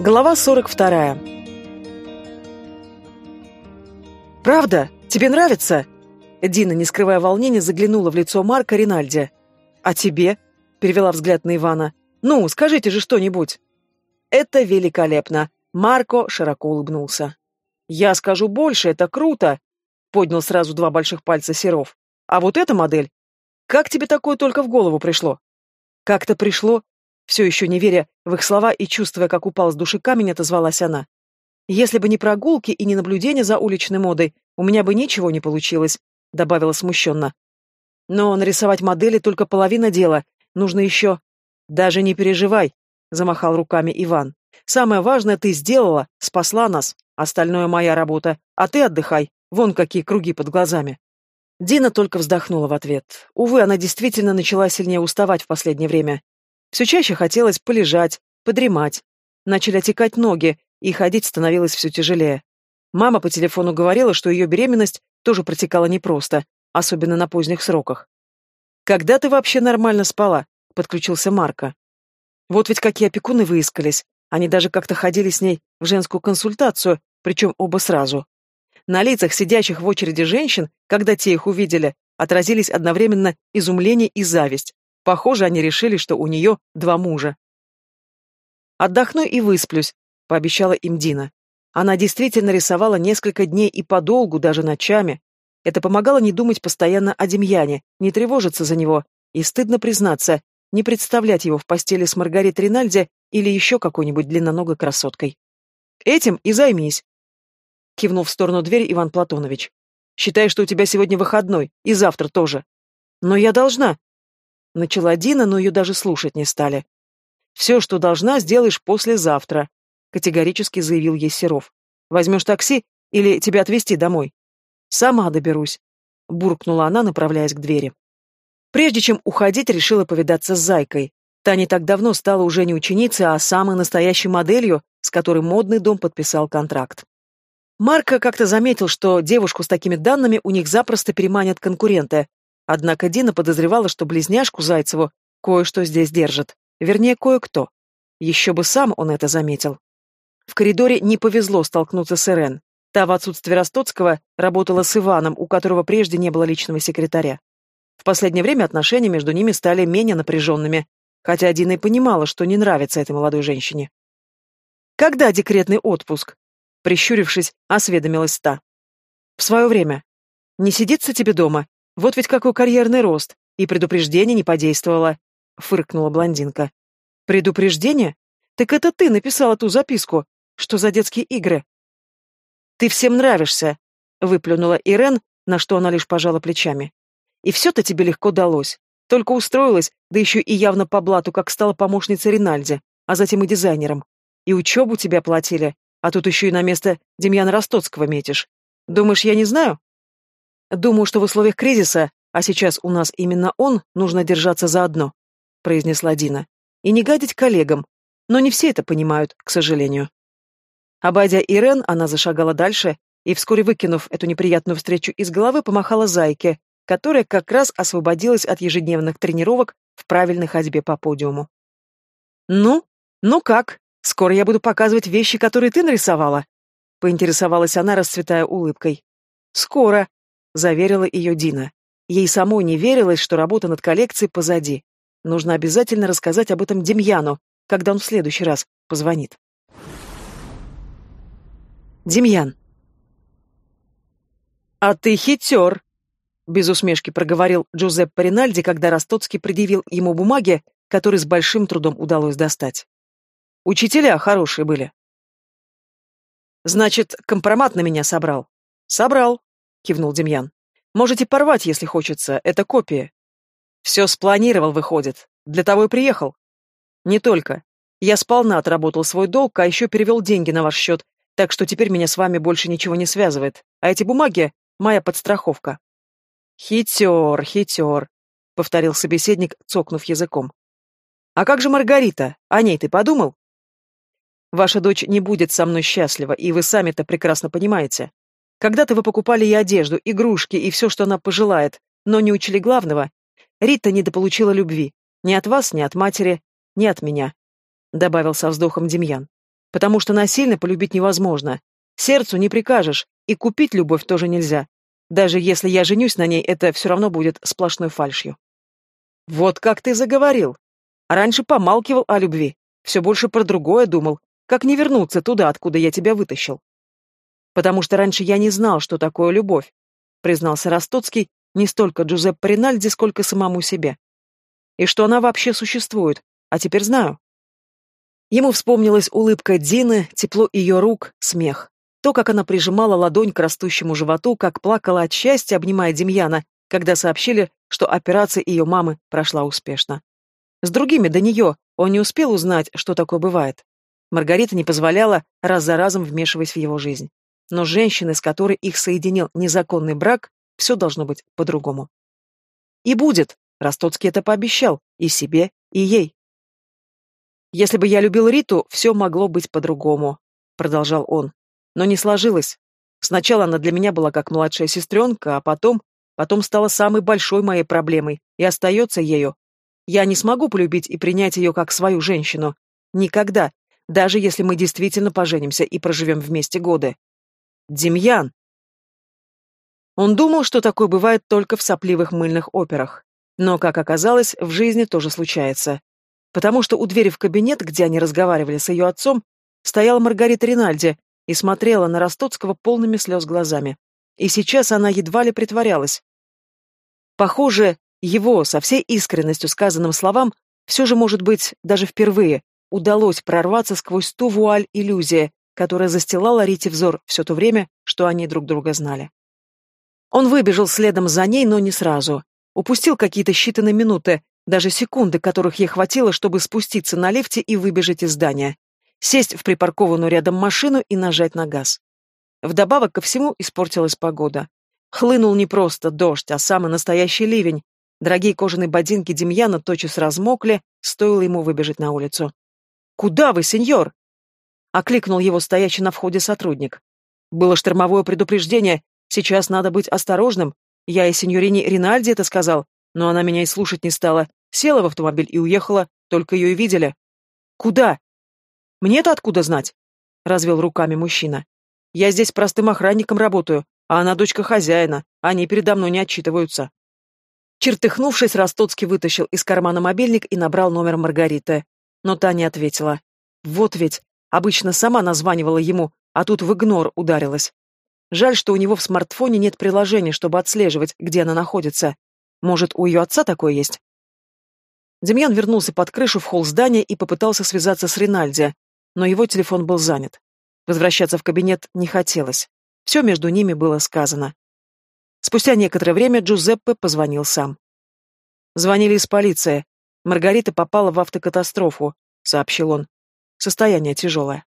Глава 42. «Правда? Тебе нравится?» Дина, не скрывая волнения, заглянула в лицо Марка Ринальди. «А тебе?» — перевела взгляд на Ивана. «Ну, скажите же что-нибудь». «Это великолепно!» — Марко широко улыбнулся. «Я скажу больше, это круто!» — поднял сразу два больших пальца Серов. «А вот эта модель? Как тебе такое только в голову пришло?» «Как-то пришло. Все еще не веря в их слова и чувствуя, как упал с души камень, отозвалась она. «Если бы не прогулки и не наблюдение за уличной модой, у меня бы ничего не получилось», — добавила смущенно. «Но нарисовать модели только половина дела. Нужно еще...» «Даже не переживай», — замахал руками Иван. «Самое важное ты сделала, спасла нас. Остальное моя работа. А ты отдыхай. Вон какие круги под глазами». Дина только вздохнула в ответ. Увы, она действительно начала сильнее уставать в последнее время. Все чаще хотелось полежать, подремать. Начали отекать ноги, и ходить становилось все тяжелее. Мама по телефону говорила, что ее беременность тоже протекала непросто, особенно на поздних сроках. «Когда ты вообще нормально спала?» — подключился Марко. «Вот ведь какие опекуны выискались. Они даже как-то ходили с ней в женскую консультацию, причем оба сразу. На лицах сидящих в очереди женщин, когда те их увидели, отразились одновременно изумление и зависть. Похоже, они решили, что у нее два мужа. «Отдохну и высплюсь», — пообещала им Дина. Она действительно рисовала несколько дней и подолгу, даже ночами. Это помогало не думать постоянно о Демьяне, не тревожиться за него, и, стыдно признаться, не представлять его в постели с Маргаритой Ринальди или еще какой-нибудь длинноногой красоткой. «Этим и займись», — кивнул в сторону двери Иван Платонович. «Считай, что у тебя сегодня выходной, и завтра тоже». «Но я должна», Начала Дина, но ее даже слушать не стали. «Все, что должна, сделаешь послезавтра», — категорически заявил ей Серов. «Возьмешь такси или тебя отвезти домой?» «Сама доберусь», — буркнула она, направляясь к двери. Прежде чем уходить, решила повидаться с Зайкой. Та не так давно стала уже не ученицей, а самой настоящей моделью, с которой модный дом подписал контракт. Марка как-то заметил, что девушку с такими данными у них запросто переманят конкуренты, Однако Дина подозревала, что близняшку Зайцеву кое-что здесь держит. Вернее, кое-кто. Еще бы сам он это заметил. В коридоре не повезло столкнуться с Ирен. Та в отсутствие Ростоцкого работала с Иваном, у которого прежде не было личного секретаря. В последнее время отношения между ними стали менее напряженными, хотя Дина и понимала, что не нравится этой молодой женщине. «Когда декретный отпуск?» Прищурившись, осведомилась та. «В свое время. Не сидится тебе дома? Вот ведь какой карьерный рост. И предупреждение не подействовало. Фыркнула блондинка. Предупреждение? Так это ты написала ту записку. Что за детские игры? Ты всем нравишься. Выплюнула Ирен, на что она лишь пожала плечами. И все-то тебе легко далось. Только устроилась, да еще и явно по блату, как стала помощницей Ринальди, а затем и дизайнером. И учебу тебя платили, а тут еще и на место Демьяна Ростоцкого метишь. Думаешь, я не знаю? «Думаю, что в условиях кризиса, а сейчас у нас именно он, нужно держаться заодно», — произнесла Дина. «И не гадить коллегам. Но не все это понимают, к сожалению». Обойдя Ирен, она зашагала дальше и, вскоре выкинув эту неприятную встречу из головы, помахала зайке, которая как раз освободилась от ежедневных тренировок в правильной ходьбе по подиуму. «Ну? Ну как? Скоро я буду показывать вещи, которые ты нарисовала?» — поинтересовалась она, расцветая улыбкой. «Скоро», — заверила ее Дина. Ей самой не верилось, что работа над коллекцией позади. Нужно обязательно рассказать об этом Демьяну, когда он в следующий раз позвонит. Демьян. «А ты хитер!» — без усмешки проговорил Джузеппе Ринальди, когда Ростоцкий предъявил ему бумаги, которые с большим трудом удалось достать. «Учителя хорошие были». «Значит, компромат на меня собрал?» «Собрал», — кивнул Демьян. «Можете порвать, если хочется, это копия». «Все спланировал, выходит. Для того и приехал». «Не только. Я сполна отработал свой долг, а еще перевел деньги на ваш счет, так что теперь меня с вами больше ничего не связывает. А эти бумаги — моя подстраховка». «Хитер, хитер», — повторил собеседник, цокнув языком. «А как же Маргарита? О ней ты подумал?» «Ваша дочь не будет со мной счастлива, и вы сами это прекрасно понимаете. Когда-то вы покупали ей одежду, игрушки и все, что она пожелает, но не учли главного. Рита недополучила любви. Ни от вас, ни от матери, ни от меня», — добавил со вздохом Демьян. «Потому что насильно полюбить невозможно. Сердцу не прикажешь, и купить любовь тоже нельзя. Даже если я женюсь на ней, это все равно будет сплошной фальшью». «Вот как ты заговорил!» Раньше помалкивал о любви, все больше про другое думал, как не вернуться туда, откуда я тебя вытащил потому что раньше я не знал, что такое любовь», — признался Ростоцкий не столько Джузеппе Ринальди, сколько самому себе. «И что она вообще существует, а теперь знаю». Ему вспомнилась улыбка Дины, тепло ее рук, смех. То, как она прижимала ладонь к растущему животу, как плакала от счастья, обнимая Демьяна, когда сообщили, что операция ее мамы прошла успешно. С другими до нее он не успел узнать, что такое бывает. Маргарита не позволяла, раз за разом вмешиваясь в его жизнь но женщины, с которой их соединил незаконный брак, все должно быть по-другому. И будет, Ростоцкий это пообещал, и себе, и ей. «Если бы я любил Риту, все могло быть по-другому», — продолжал он. «Но не сложилось. Сначала она для меня была как младшая сестренка, а потом... Потом стала самой большой моей проблемой и остается ею. Я не смогу полюбить и принять ее как свою женщину. Никогда, даже если мы действительно поженимся и проживем вместе годы. Демьян!» Он думал, что такое бывает только в сопливых мыльных операх. Но, как оказалось, в жизни тоже случается. Потому что у двери в кабинет, где они разговаривали с ее отцом, стояла Маргарита Ринальди и смотрела на Ростоцкого полными слез глазами. И сейчас она едва ли притворялась. Похоже, его, со всей искренностью сказанным словам, все же, может быть, даже впервые, удалось прорваться сквозь ту вуаль иллюзии, которая застилала Рите взор все то время, что они друг друга знали. Он выбежал следом за ней, но не сразу. Упустил какие-то считанные минуты, даже секунды, которых ей хватило, чтобы спуститься на лифте и выбежать из здания, сесть в припаркованную рядом машину и нажать на газ. Вдобавок ко всему испортилась погода. Хлынул не просто дождь, а самый настоящий ливень. Дорогие кожаные ботинки Демьяна тотчас размокли, стоило ему выбежать на улицу. «Куда вы, сеньор?» окликнул его стоящий на входе сотрудник. Было штормовое предупреждение, сейчас надо быть осторожным. Я и сеньорине Ринальди это сказал, но она меня и слушать не стала. Села в автомобиль и уехала, только ее и видели. Куда? Мне-то откуда знать? Развел руками мужчина. Я здесь простым охранником работаю, а она дочка хозяина, они передо мной не отчитываются. Чертыхнувшись, Ростоцкий вытащил из кармана мобильник и набрал номер Маргариты. Но та не ответила. Вот ведь Обычно сама названивала ему, а тут в игнор ударилась. Жаль, что у него в смартфоне нет приложения, чтобы отслеживать, где она находится. Может, у ее отца такое есть? Демьян вернулся под крышу в холл здания и попытался связаться с Ринальди, но его телефон был занят. Возвращаться в кабинет не хотелось. Все между ними было сказано. Спустя некоторое время Джузеппе позвонил сам. Звонили из полиции. Маргарита попала в автокатастрофу, сообщил он. Состояние тяжелое.